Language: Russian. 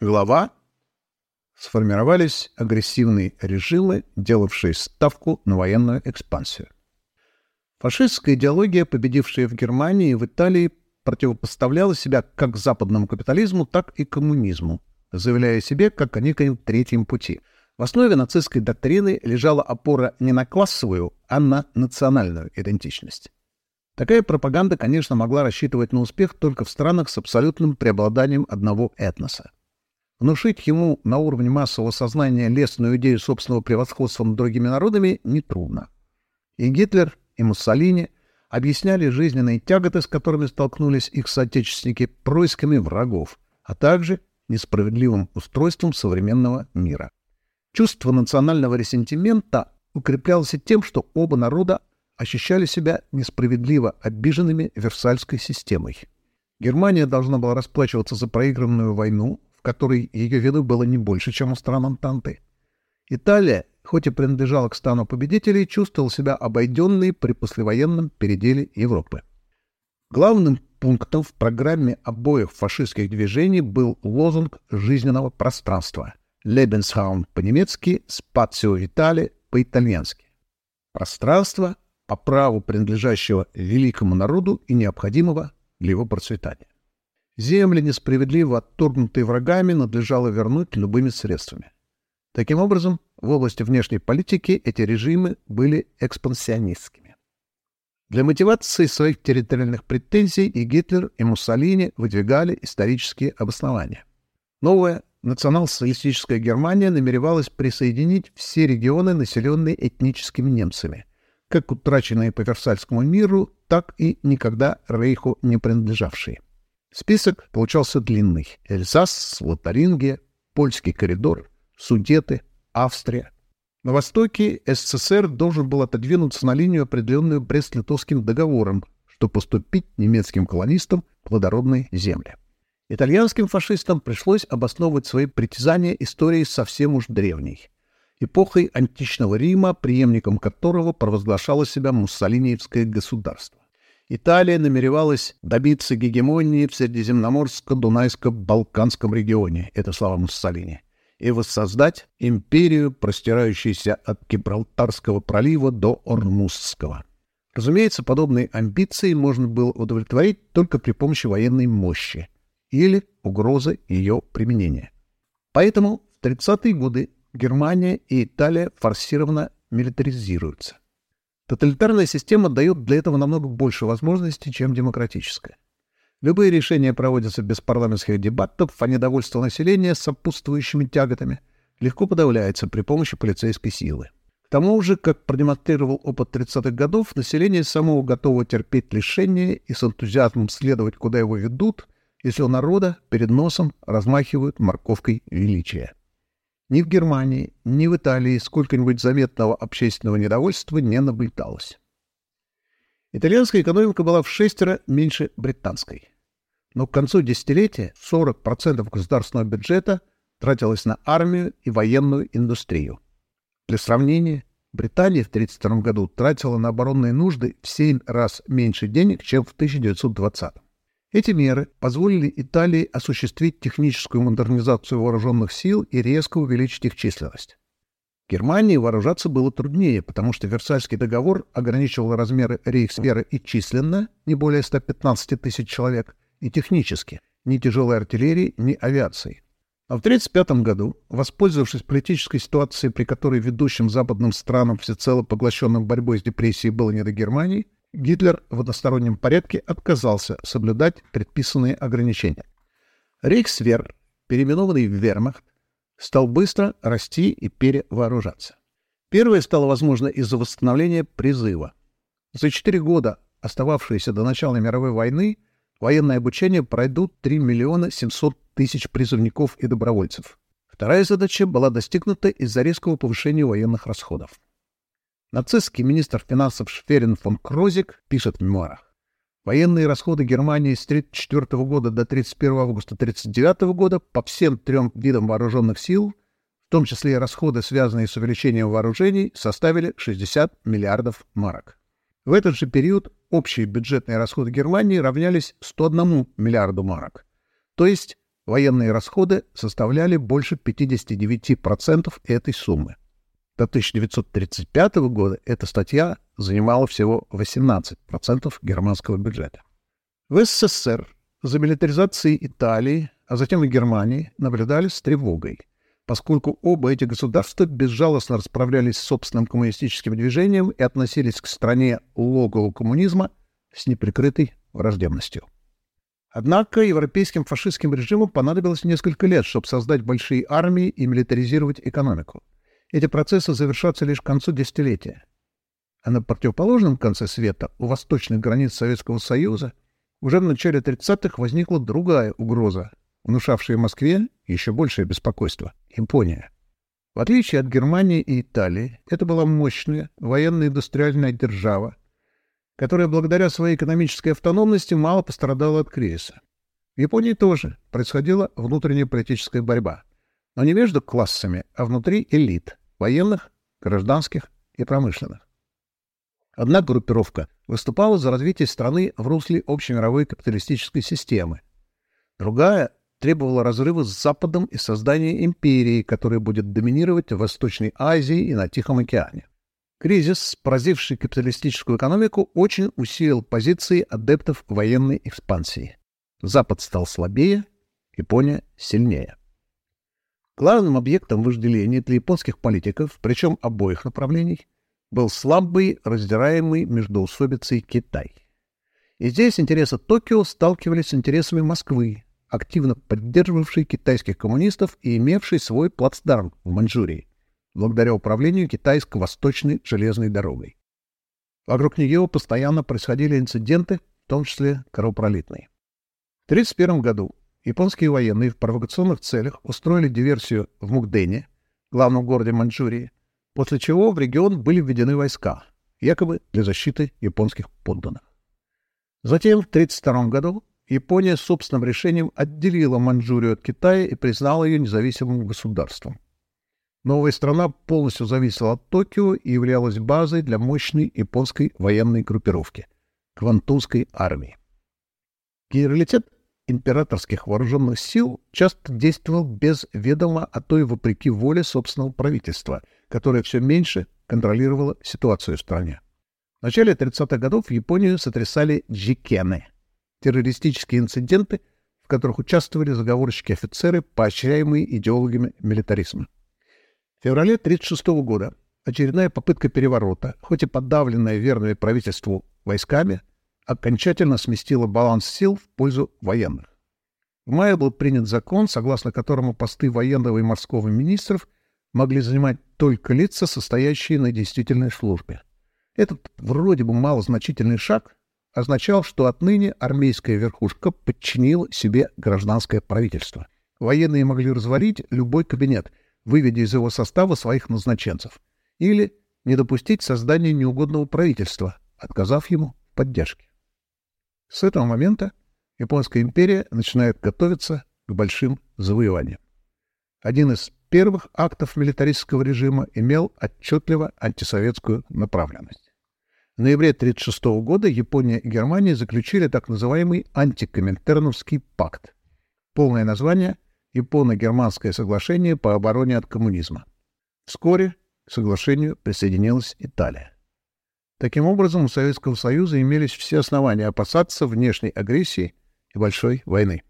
Глава сформировались агрессивные режимы, делавшие ставку на военную экспансию. Фашистская идеология, победившая в Германии и в Италии, противопоставляла себя как западному капитализму, так и коммунизму, заявляя себе как о некоем третьем пути. В основе нацистской доктрины лежала опора не на классовую, а на национальную идентичность. Такая пропаганда, конечно, могла рассчитывать на успех только в странах с абсолютным преобладанием одного этноса. Внушить ему на уровне массового сознания лестную идею собственного превосходства над другими народами нетрудно. И Гитлер, и Муссолини объясняли жизненные тяготы, с которыми столкнулись их соотечественники, происками врагов, а также несправедливым устройством современного мира. Чувство национального ресентимента укреплялось тем, что оба народа ощущали себя несправедливо обиженными Версальской системой. Германия должна была расплачиваться за проигранную войну, в которой ее вины было не больше, чем у стран Антанты. Италия, хоть и принадлежала к стану победителей, чувствовала себя обойденной при послевоенном переделе Европы. Главным пунктом в программе обоих фашистских движений был лозунг жизненного пространства «Lebensraum» по-немецки, «Spazio Vitale» по-итальянски. Пространство по праву принадлежащего великому народу и необходимого для его процветания. Земли, несправедливо отторгнутые врагами, надлежало вернуть любыми средствами. Таким образом, в области внешней политики эти режимы были экспансионистскими. Для мотивации своих территориальных претензий и Гитлер, и Муссолини выдвигали исторические обоснования. Новая национал-социалистическая Германия намеревалась присоединить все регионы, населенные этническими немцами, как утраченные по Версальскому миру, так и никогда Рейху не принадлежавшие. Список получался длинный. Эльзас, Лотарингия, Польский коридор, Судеты, Австрия. На востоке СССР должен был отодвинуться на линию, определенную Брест-Литовским договором, чтобы поступить немецким колонистам плодородные земли. Итальянским фашистам пришлось обосновывать свои притязания историей совсем уж древней. Эпохой античного Рима, преемником которого провозглашало себя муссолиниевское государство. Италия намеревалась добиться гегемонии в Средиземноморско-Дунайско-Балканском регионе, это слова Муссолини, и воссоздать империю, простирающуюся от Гибралтарского пролива до Ормузского. Разумеется, подобные амбиции можно было удовлетворить только при помощи военной мощи или угрозы ее применения. Поэтому в 30-е годы Германия и Италия форсированно милитаризируются. Тоталитарная система дает для этого намного больше возможностей, чем демократическая. Любые решения проводятся без парламентских дебатов, а недовольство населения с сопутствующими тяготами легко подавляется при помощи полицейской силы. К тому же, как продемонстрировал опыт 30-х годов, население само готово терпеть лишения и с энтузиазмом следовать, куда его ведут, если у народа перед носом размахивают морковкой величия. Ни в Германии, ни в Италии сколько-нибудь заметного общественного недовольства не наблюдалось. Итальянская экономика была в шестеро меньше британской. Но к концу десятилетия 40% государственного бюджета тратилось на армию и военную индустрию. Для сравнения, Британия в 1932 году тратила на оборонные нужды в 7 раз меньше денег, чем в 1920. Эти меры позволили Италии осуществить техническую модернизацию вооруженных сил и резко увеличить их численность. Германии вооружаться было труднее, потому что Версальский договор ограничивал размеры рейхсверы и численно, не более 115 тысяч человек, и технически, ни тяжелой артиллерии, ни авиацией. А в 1935 году, воспользовавшись политической ситуацией, при которой ведущим западным странам, всецело поглощенным борьбой с депрессией, было не до Германии, Гитлер в одностороннем порядке отказался соблюдать предписанные ограничения. Рейхсвер, переименованный в Вермахт, стал быстро расти и перевооружаться. Первое стало возможно из-за восстановления призыва. За четыре года, остававшиеся до начала мировой войны, военное обучение пройдут 3 миллиона 700 тысяч призывников и добровольцев. Вторая задача была достигнута из-за резкого повышения военных расходов. Нацистский министр финансов Шферин фон Крозик пишет в мемуарах. Военные расходы Германии с 1934 года до 31 августа 1939 года по всем трем видам вооруженных сил, в том числе и расходы, связанные с увеличением вооружений, составили 60 миллиардов марок. В этот же период общие бюджетные расходы Германии равнялись 101 миллиарду марок, то есть Военные расходы составляли больше 59% этой суммы. До 1935 года эта статья занимала всего 18% германского бюджета. В СССР за милитаризацией Италии, а затем и Германии наблюдали с тревогой, поскольку оба эти государства безжалостно расправлялись с собственным коммунистическим движением и относились к стране логову коммунизма с неприкрытой враждебностью. Однако европейским фашистским режимам понадобилось несколько лет, чтобы создать большие армии и милитаризировать экономику. Эти процессы завершатся лишь к концу десятилетия. А на противоположном конце света, у восточных границ Советского Союза, уже в начале 30-х возникла другая угроза, внушавшая Москве еще большее беспокойство — Япония. В отличие от Германии и Италии, это была мощная военно-индустриальная держава, которая благодаря своей экономической автономности мало пострадала от кризиса. В Японии тоже происходила внутренняя политическая борьба, но не между классами, а внутри элит – военных, гражданских и промышленных. Одна группировка выступала за развитие страны в русле общемировой капиталистической системы. Другая требовала разрыва с Западом и создания империи, которая будет доминировать в Восточной Азии и на Тихом океане. Кризис, поразивший капиталистическую экономику, очень усилил позиции адептов военной экспансии. Запад стал слабее, Япония сильнее. Главным объектом вожделения для японских политиков, причем обоих направлений, был слабый, раздираемый междоусобицей Китай. И здесь интересы Токио сталкивались с интересами Москвы, активно поддерживавшей китайских коммунистов и имевшей свой плацдарм в Маньчжурии благодаря управлению китайско-восточной железной дорогой. Вокруг нее постоянно происходили инциденты, в том числе кровопролитные. В 1931 году японские военные в провокационных целях устроили диверсию в Мукдене, главном городе Маньчжурии, после чего в регион были введены войска, якобы для защиты японских подданных. Затем в 1932 году Япония собственным решением отделила Маньчжурию от Китая и признала ее независимым государством. Новая страна полностью зависела от Токио и являлась базой для мощной японской военной группировки — Квантунской армии. Генералитет императорских вооруженных сил часто действовал без ведома, а то и вопреки воле собственного правительства, которое все меньше контролировало ситуацию в стране. В начале 30-х годов Японию сотрясали джикены — террористические инциденты, в которых участвовали заговорщики-офицеры, поощряемые идеологами милитаризма. В феврале 1936 года очередная попытка переворота, хоть и подавленная верными правительству войсками, окончательно сместила баланс сил в пользу военных. В мае был принят закон, согласно которому посты военного и морского министров могли занимать только лица, состоящие на действительной службе. Этот вроде бы малозначительный шаг означал, что отныне армейская верхушка подчинила себе гражданское правительство. Военные могли развалить любой кабинет — выведя из его состава своих назначенцев, или не допустить создания неугодного правительства, отказав ему в поддержке. С этого момента Японская империя начинает готовиться к большим завоеваниям. Один из первых актов милитаристского режима имел отчетливо антисоветскую направленность. В ноябре 1936 года Япония и Германия заключили так называемый антикоминтерновский пакт. Полное название — Японо-германское соглашение по обороне от коммунизма. Вскоре к соглашению присоединилась Италия. Таким образом, у Советского Союза имелись все основания опасаться внешней агрессии и большой войны.